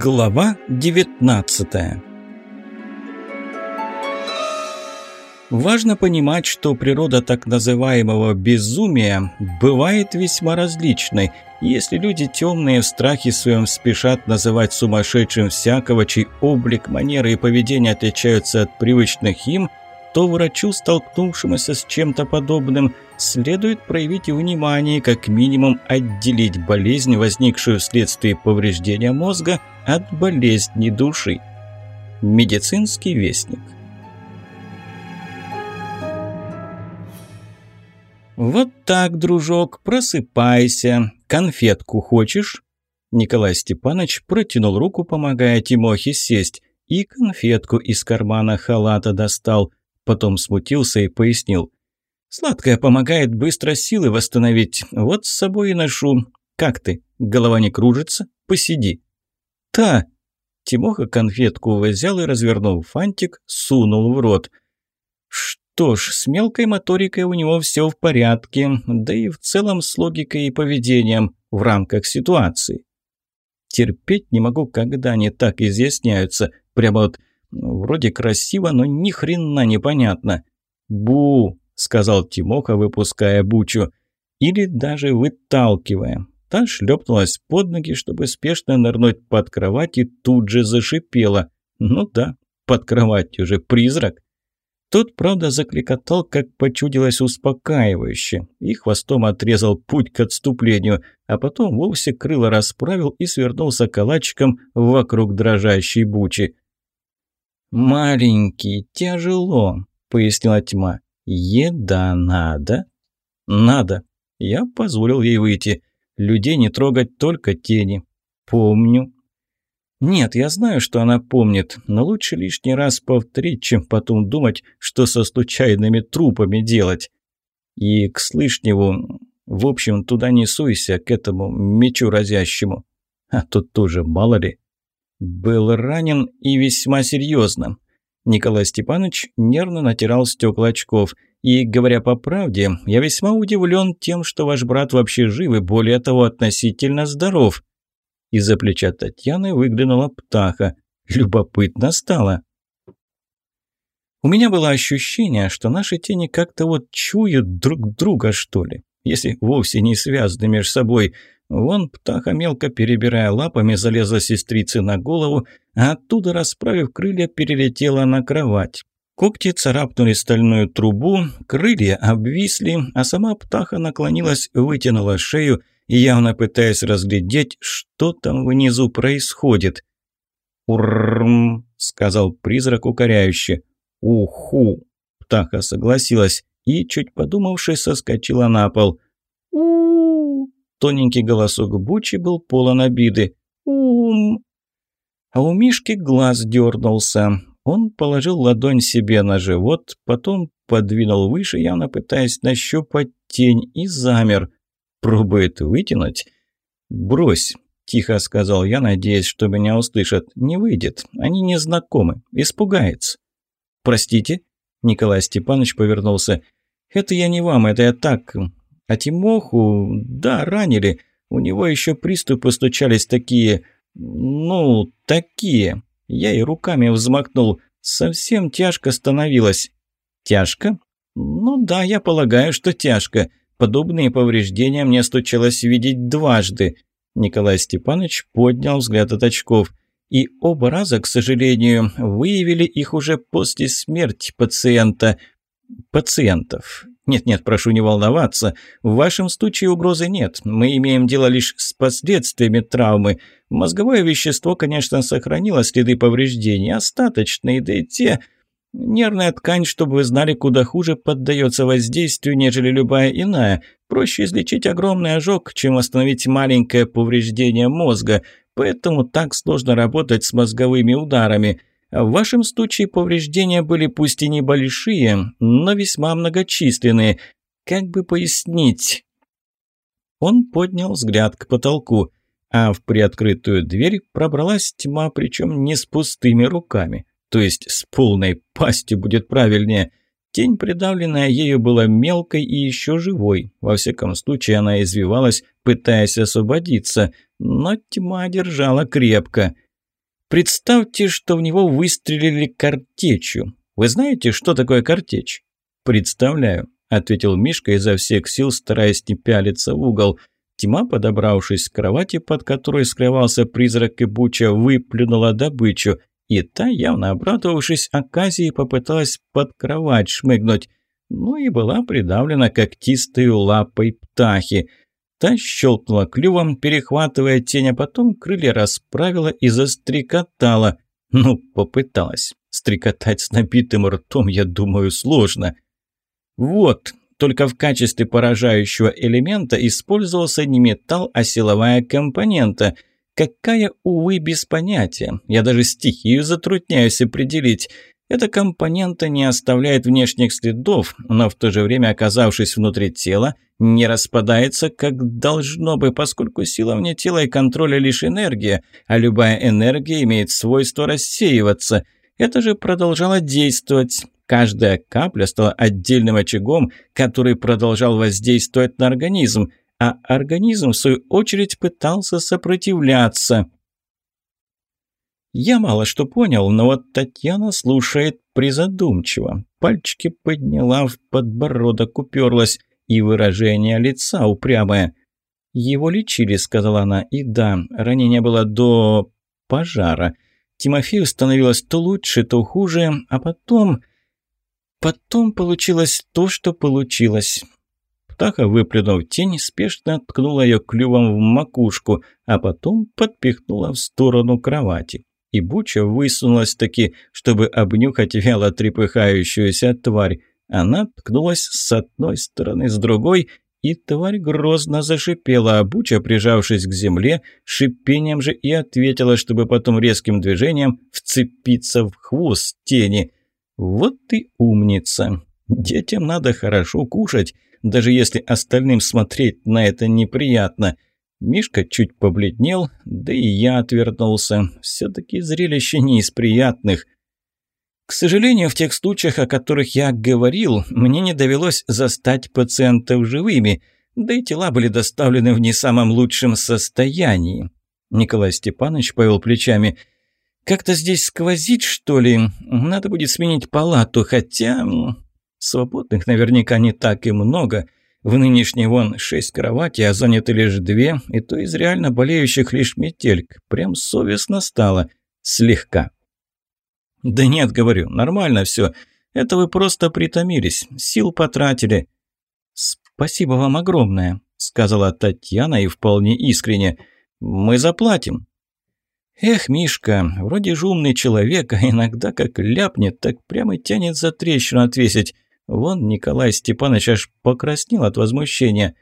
Глава 19 Важно понимать, что природа так называемого безумия бывает весьма различной. Если люди темные в страхе своем спешат называть сумасшедшим всякого, чей облик, манеры и поведение отличаются от привычных им, то врачу, столкнувшемуся с чем-то подобным, следует проявить внимание, как минимум отделить болезнь, возникшую вследствие повреждения мозга, от болезни души. Медицинский вестник. «Вот так, дружок, просыпайся. Конфетку хочешь?» Николай Степанович протянул руку, помогая Тимохе сесть, и конфетку из кармана халата достал. Потом смутился и пояснил. «Сладкое помогает быстро силы восстановить. Вот с собой и ношу. Как ты? Голова не кружится? Посиди». «Та!» Тимоха конфетку взял и, развернув фантик, сунул в рот. Что ж, с мелкой моторикой у него все в порядке, да и в целом с логикой и поведением в рамках ситуации. Терпеть не могу, когда они так изъясняются. Прямо вот вроде красиво, но ни хрена непонятно. «Бу!» – сказал Тимоха, выпуская бучу. Или даже выталкивая. Та шлепнулась под ноги, чтобы спешно нырнуть под кровать и тут же зашипела. Ну да, под кровать уже призрак. Тот, правда, закликотал, как почудилось успокаивающе, и хвостом отрезал путь к отступлению, а потом вовсе крыло расправил и свернулся калачиком вокруг дрожащей бучи. «Маленький, тяжело», — пояснила тьма. «Еда надо?» «Надо». Я позволил ей выйти. Людей не трогать, только тени. «Помню», нет, я знаю, что она помнит, но лучше лишний раз повторить, чем потом думать, что со случайными трупами делать. И к Слышневу, в общем, туда не суйся, к этому мечу разящему. А тут тоже, мало ли. Был ранен и весьма серьезно. Николай Степанович нервно натирал стекла очков. И, говоря по правде, я весьма удивлен тем, что ваш брат вообще жив и, более того, относительно здоров. Из-за плеча Татьяны выглянула птаха. Любопытно стало. У меня было ощущение, что наши тени как-то вот чуют друг друга, что ли, если вовсе не связаны между собой. Вон птаха, мелко перебирая лапами, залезла сестрице на голову, а оттуда, расправив крылья, перелетела на кровать. Когти царапнули стальную трубу, крылья обвисли, а сама птаха наклонилась, вытянула шею явно пытаясь разглядеть, что там внизу происходит. «Урррм», — сказал призрак укоряюще. «Уху», — птаха согласилась и, чуть подумавши, соскочила на пол. у Тоненький голосок Бучи был полон обиды. «Ум!» А у Мишки глаз дернулся. Он положил ладонь себе на живот, потом подвинул выше, явно пытаясь нащупать тень, и замер. Пробует вытянуть? «Брось», – тихо сказал я, надеясь, что меня услышат. «Не выйдет. Они не знакомы. Испугается». «Простите?» – Николай Степанович повернулся. «Это я не вам, это я так. А Тимоху, да, ранили. У него еще приступы стучались такие... Ну, такие. Я и руками взмахнул. Совсем тяжко становилось». «Тяжко?» «Ну да, я полагаю, что тяжко. Подобные повреждения мне случилось видеть дважды. Николай Степанович поднял взгляд от очков. И оба раза, к сожалению, выявили их уже после смерти пациента. Пациентов. Нет-нет, прошу не волноваться. В вашем случае угрозы нет. Мы имеем дело лишь с последствиями травмы. Мозговое вещество, конечно, сохранило следы повреждений, остаточные, да и те... Нервная ткань, чтобы вы знали, куда хуже поддается воздействию, нежели любая иная. Проще излечить огромный ожог, чем восстановить маленькое повреждение мозга, поэтому так сложно работать с мозговыми ударами. В вашем случае повреждения были пусть и небольшие, но весьма многочисленные. Как бы пояснить? Он поднял взгляд к потолку, а в приоткрытую дверь пробралась тьма, причем не с пустыми руками то есть с полной пастью будет правильнее. Тень, придавленная ею, была мелкой и еще живой. Во всяком случае, она извивалась, пытаясь освободиться, но тьма держала крепко. Представьте, что в него выстрелили картечью. Вы знаете, что такое картечь? Представляю, ответил Мишка изо всех сил, стараясь не пялиться в угол. Тьма, подобравшись к кровати, под которой скрывался призрак и Буча, выплюнула добычу, и та, явно обрадовавшись оказии, попыталась под кровать шмыгнуть, ну и была придавлена когтистой лапой птахи. Та щелкнула клювом, перехватывая тень, а потом крылья расправила и застрекотала. Ну, попыталась. Стрекотать с набитым ртом, я думаю, сложно. Вот, только в качестве поражающего элемента использовался не металл, а силовая компонента. Какая, увы, без понятия. Я даже стихию затрудняюсь определить. Эта компонента не оставляет внешних следов, но в то же время, оказавшись внутри тела, не распадается, как должно бы, поскольку сила вне тела и контроля лишь энергия, а любая энергия имеет свойство рассеиваться. Это же продолжало действовать. Каждая капля стала отдельным очагом, который продолжал воздействовать на организм, а организм, в свою очередь, пытался сопротивляться. Я мало что понял, но вот Татьяна слушает призадумчиво. Пальчики подняла, в подбородок уперлась, и выражение лица упрямое. «Его лечили», — сказала она, — «и да, ранение было до... пожара. Тимофею становилось то лучше, то хуже, а потом... потом получилось то, что получилось». Птаха, выплюнув тень, спешно ткнула ее клювом в макушку, а потом подпихнула в сторону кровати и Буча высунулась таки, чтобы обнюхать вяло трепыхающуюся тварь. Она ткнулась с одной стороны, с другой, и тварь грозно зашипела, а Буча, прижавшись к земле, шипением же и ответила, чтобы потом резким движением вцепиться в хвост тени. Вот ты умница! Детям надо хорошо кушать, даже если остальным смотреть на это неприятно – Мишка чуть побледнел, да и я отвернулся. Все-таки зрелище не из приятных. К сожалению, в тех случаях, о которых я говорил, мне не довелось застать пациентов живыми, да и тела были доставлены в не самом лучшем состоянии. Николай Степанович повел плечами. «Как-то здесь сквозит, что ли? Надо будет сменить палату, хотя...» «Свободных наверняка не так и много». В нынешней вон шесть кроватей, а заняты лишь две, и то из реально болеющих лишь метельк. Прям совестно стало. Слегка. «Да нет, говорю, нормально все. Это вы просто притомились, сил потратили». «Спасибо вам огромное», — сказала Татьяна и вполне искренне. «Мы заплатим». «Эх, Мишка, вроде же умный человек, а иногда как ляпнет, так прямо тянет за трещину отвесить. Вон Николай Степанович аж покраснел от возмущения.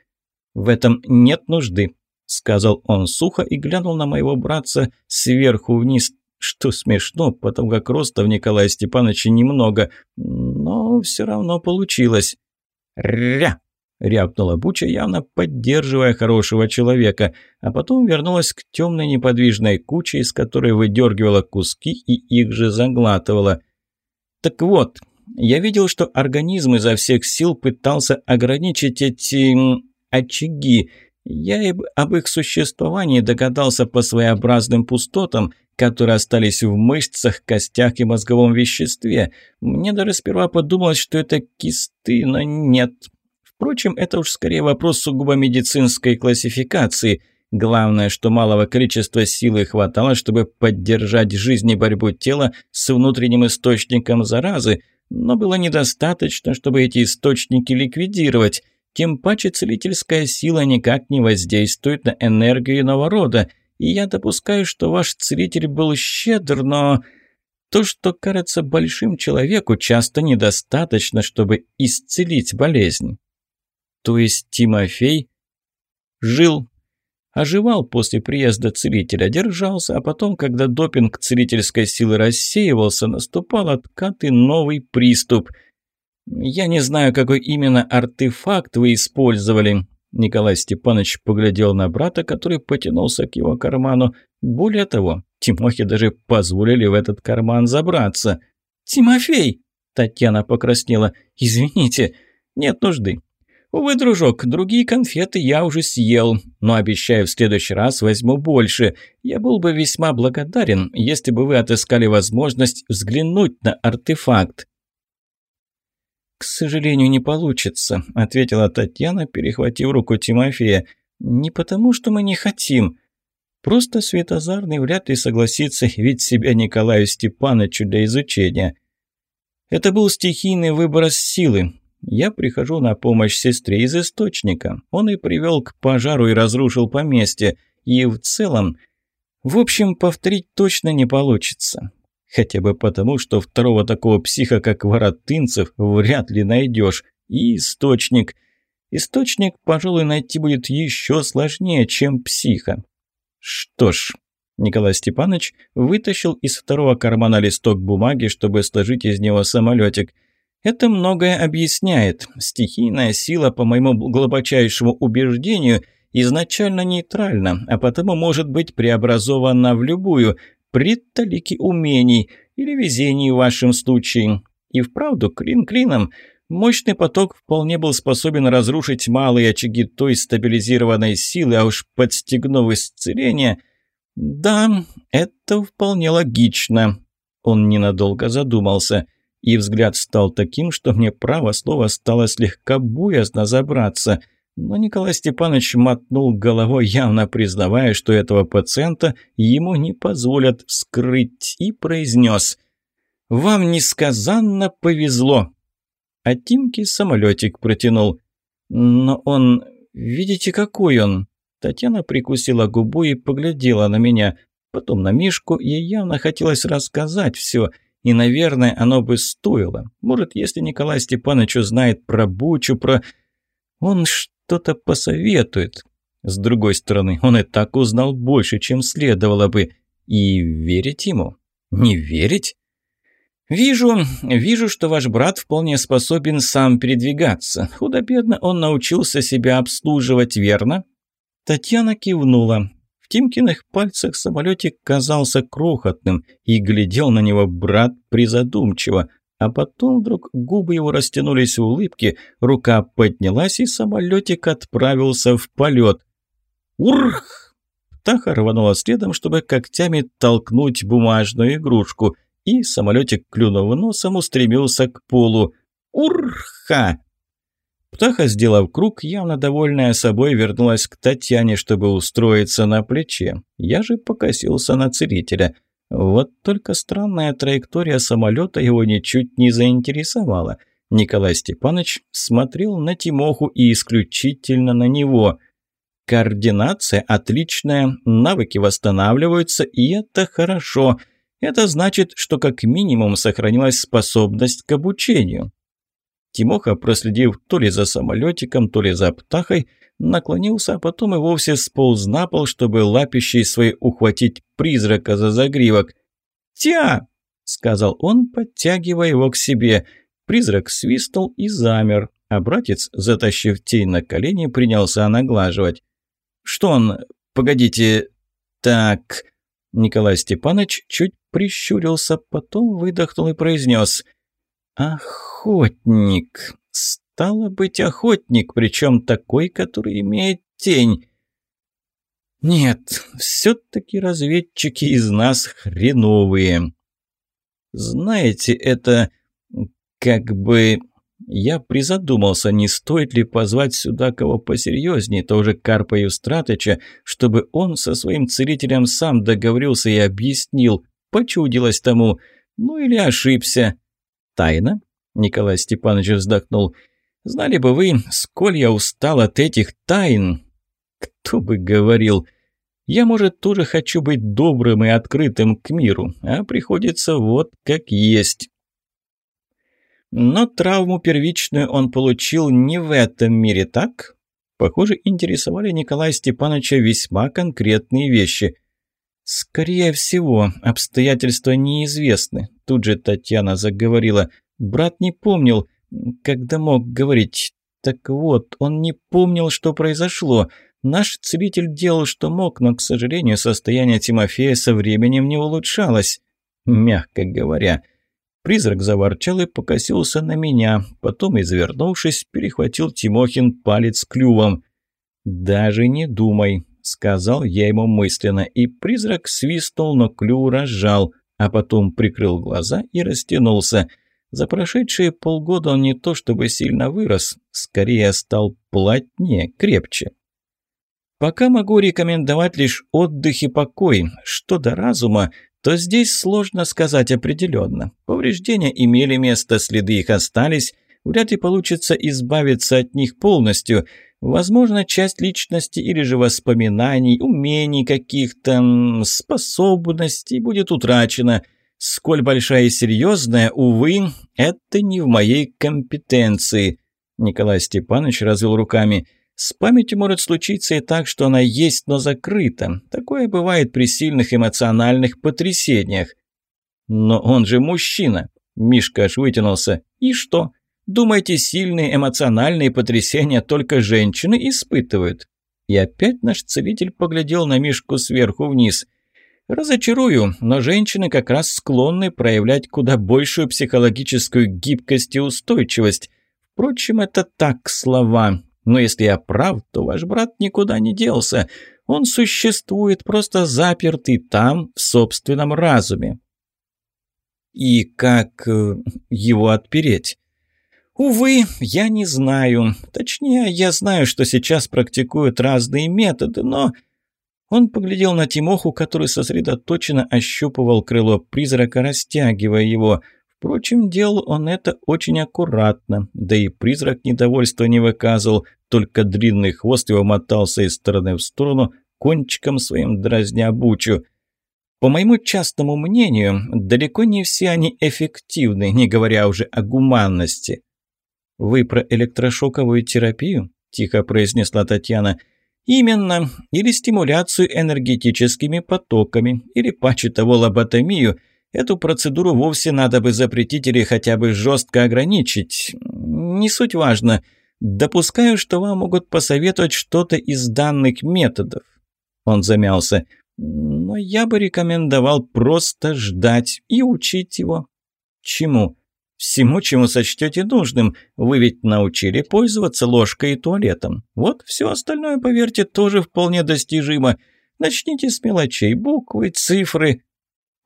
«В этом нет нужды», — сказал он сухо и глянул на моего братца сверху вниз, что смешно, потому как роста в Николая Степановича немного, но все равно получилось. «Ря!» — рявкнула Буча, явно поддерживая хорошего человека, а потом вернулась к темной неподвижной куче, из которой выдергивала куски и их же заглатывала. «Так вот, я видел, что организм изо всех сил пытался ограничить эти очаги. Я и об их существовании догадался по своеобразным пустотам, которые остались в мышцах, костях и мозговом веществе. Мне даже сперва подумалось, что это кисты, но нет. Впрочем, это уж скорее вопрос сугубо медицинской классификации. Главное, что малого количества силы хватало, чтобы поддержать жизнь и борьбу тела с внутренним источником заразы – но было недостаточно, чтобы эти источники ликвидировать. Тем паче целительская сила никак не воздействует на энергию иного рода, и я допускаю, что ваш целитель был щедр, но... То, что кажется большим человеку, часто недостаточно, чтобы исцелить болезнь. То есть Тимофей жил Оживал после приезда целителя, держался, а потом, когда допинг целительской силы рассеивался, наступал откат и новый приступ. «Я не знаю, какой именно артефакт вы использовали», Николай Степанович поглядел на брата, который потянулся к его карману. Более того, Тимохе даже позволили в этот карман забраться. «Тимофей!» – Татьяна покраснела. «Извините, нет нужды. «Увы, дружок, другие конфеты я уже съел, но обещаю, в следующий раз возьму больше. Я был бы весьма благодарен, если бы вы отыскали возможность взглянуть на артефакт». «К сожалению, не получится», – ответила Татьяна, перехватив руку Тимофея. «Не потому, что мы не хотим. Просто Светозарный вряд ли согласится явить себя Николаю Степановичу для изучения. Это был стихийный выброс силы, я прихожу на помощь сестре из источника. Он и привел к пожару и разрушил поместье. И в целом... В общем, повторить точно не получится. Хотя бы потому, что второго такого психа, как Воротынцев, вряд ли найдешь. И источник. Источник, пожалуй, найти будет еще сложнее, чем психа. Что ж, Николай Степанович вытащил из второго кармана листок бумаги, чтобы сложить из него самолетик – это многое объясняет. Стихийная сила, по моему глубочайшему убеждению, изначально нейтральна, а потому может быть преобразована в любую, при талике умений или везении в вашем случае. И вправду, клин клином, мощный поток вполне был способен разрушить малые очаги той стабилизированной силы, а уж подстегнув исцеление... Да, это вполне логично. Он ненадолго задумался – и взгляд стал таким, что мне право слово стало слегка боязно забраться. Но Николай Степанович мотнул головой, явно признавая, что этого пациента ему не позволят вскрыть, и произнес «Вам несказанно повезло». А Тимке самолетик протянул. «Но он... Видите, какой он?» Татьяна прикусила губу и поглядела на меня. Потом на Мишку, ей явно хотелось рассказать все – и, наверное, оно бы стоило. Может, если Николай Степанович узнает про Бучу, про... Он что-то посоветует. С другой стороны, он и так узнал больше, чем следовало бы. И верить ему? Не верить? «Вижу, вижу, что ваш брат вполне способен сам передвигаться. Худо-бедно он научился себя обслуживать, верно?» Татьяна кивнула. В Тимкиных пальцах самолетик казался крохотным, и глядел на него брат призадумчиво. А потом вдруг губы его растянулись в улыбке, рука поднялась, и самолетик отправился в полет. «Урх!» Птаха рванула следом, чтобы когтями толкнуть бумажную игрушку, и самолетик, клюнув носом, устремился к полу. «Урха!» Птаха, сделав круг, явно довольная собой, вернулась к Татьяне, чтобы устроиться на плече. Я же покосился на целителя. Вот только странная траектория самолета его ничуть не заинтересовала. Николай Степанович смотрел на Тимоху и исключительно на него. Координация отличная, навыки восстанавливаются, и это хорошо. Это значит, что как минимум сохранилась способность к обучению. Тимоха, проследив то ли за самолетиком, то ли за птахой, наклонился, а потом и вовсе сполз на пол, чтобы лапищей своей ухватить призрака за загривок. «Тя!» — сказал он, подтягивая его к себе. Призрак свистнул и замер, а братец, затащив тень на колени, принялся наглаживать. «Что он? Погодите. Так...» Николай Степанович чуть прищурился, потом выдохнул и произнес – «Охотник. Стало быть, охотник, причем такой, который имеет тень». «Нет, все-таки разведчики из нас хреновые. Знаете, это как бы...» Я призадумался, не стоит ли позвать сюда кого посерьезнее, тоже Карпа Евстратыча, чтобы он со своим целителем сам договорился и объяснил, почудилось тому, ну или ошибся. «Тайна?» – Николай Степанович вздохнул. «Знали бы вы, сколь я устал от этих тайн!» «Кто бы говорил!» «Я, может, тоже хочу быть добрым и открытым к миру, а приходится вот как есть». Но травму первичную он получил не в этом мире, так? Похоже, интересовали Николая Степановича весьма конкретные вещи. «Скорее всего, обстоятельства неизвестны», – тут же Татьяна заговорила. «Брат не помнил, когда мог говорить. Так вот, он не помнил, что произошло. Наш целитель делал, что мог, но, к сожалению, состояние Тимофея со временем не улучшалось. Мягко говоря». Призрак заворчал и покосился на меня, потом, извернувшись, перехватил Тимохин палец клювом. «Даже не думай», — сказал я ему мысленно, и призрак свистнул, но клюв разжал, а потом прикрыл глаза и растянулся. За прошедшие полгода он не то чтобы сильно вырос, скорее стал плотнее, крепче. Пока могу рекомендовать лишь отдых и покой. Что до разума, то здесь сложно сказать определенно. Повреждения имели место, следы их остались, вряд ли получится избавиться от них полностью. Возможно, часть личности или же воспоминаний, умений каких-то, способностей будет утрачена. Сколь большая и серьезная, увы, это не в моей компетенции. Николай Степанович развел руками – с памятью может случиться и так, что она есть, но закрыта. Такое бывает при сильных эмоциональных потрясениях. Но он же мужчина. Мишка аж вытянулся. И что? Думаете, сильные эмоциональные потрясения только женщины испытывают? И опять наш целитель поглядел на Мишку сверху вниз. Разочарую, но женщины как раз склонны проявлять куда большую психологическую гибкость и устойчивость. Впрочем, это так слова. Но если я прав, то ваш брат никуда не делся. Он существует, просто запертый там, в собственном разуме. И как э, его отпереть? Увы, я не знаю. Точнее, я знаю, что сейчас практикуют разные методы, но... Он поглядел на Тимоху, который сосредоточенно ощупывал крыло призрака, растягивая его – Впрочем, делал он это очень аккуратно, да и призрак недовольства не выказывал, только длинный хвост его мотался из стороны в сторону, кончиком своим дразня бучу. По моему частному мнению, далеко не все они эффективны, не говоря уже о гуманности. «Вы про электрошоковую терапию?» – тихо произнесла Татьяна. «Именно. Или стимуляцию энергетическими потоками, или паче того лоботомию – Эту процедуру вовсе надо бы запретить или хотя бы жестко ограничить. Не суть важно. Допускаю, что вам могут посоветовать что-то из данных методов. Он замялся. Но я бы рекомендовал просто ждать и учить его. Чему? Всему, чему сочтете нужным. Вы ведь научили пользоваться ложкой и туалетом. Вот все остальное, поверьте, тоже вполне достижимо. Начните с мелочей, буквы, цифры,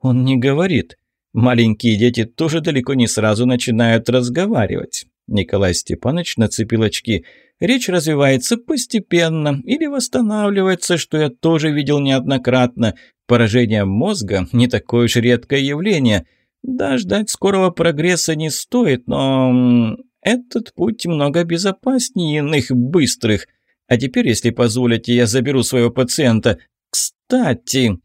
он не говорит. Маленькие дети тоже далеко не сразу начинают разговаривать. Николай Степанович нацепил очки. Речь развивается постепенно или восстанавливается, что я тоже видел неоднократно. Поражение мозга – не такое уж редкое явление. Да, ждать скорого прогресса не стоит, но этот путь много безопаснее иных быстрых. А теперь, если позволите, я заберу своего пациента. Кстати,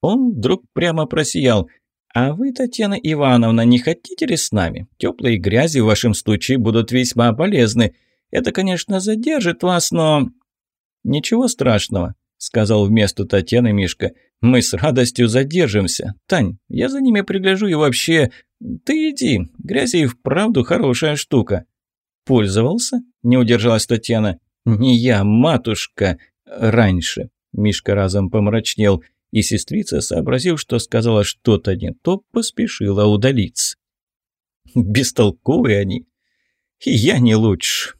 он вдруг прямо просиял. «А вы, Татьяна Ивановна, не хотите ли с нами? Теплые грязи в вашем случае будут весьма полезны. Это, конечно, задержит вас, но...» «Ничего страшного», — сказал вместо Татьяны Мишка. «Мы с радостью задержимся. Тань, я за ними пригляжу и вообще... Ты иди, грязи и вправду хорошая штука». «Пользовался?» — не удержалась Татьяна. «Не я, матушка. Раньше». Мишка разом помрачнел и сестрица, сообразив, что сказала что-то не то, поспешила удалиться. Бестолковые они. И я не лучше.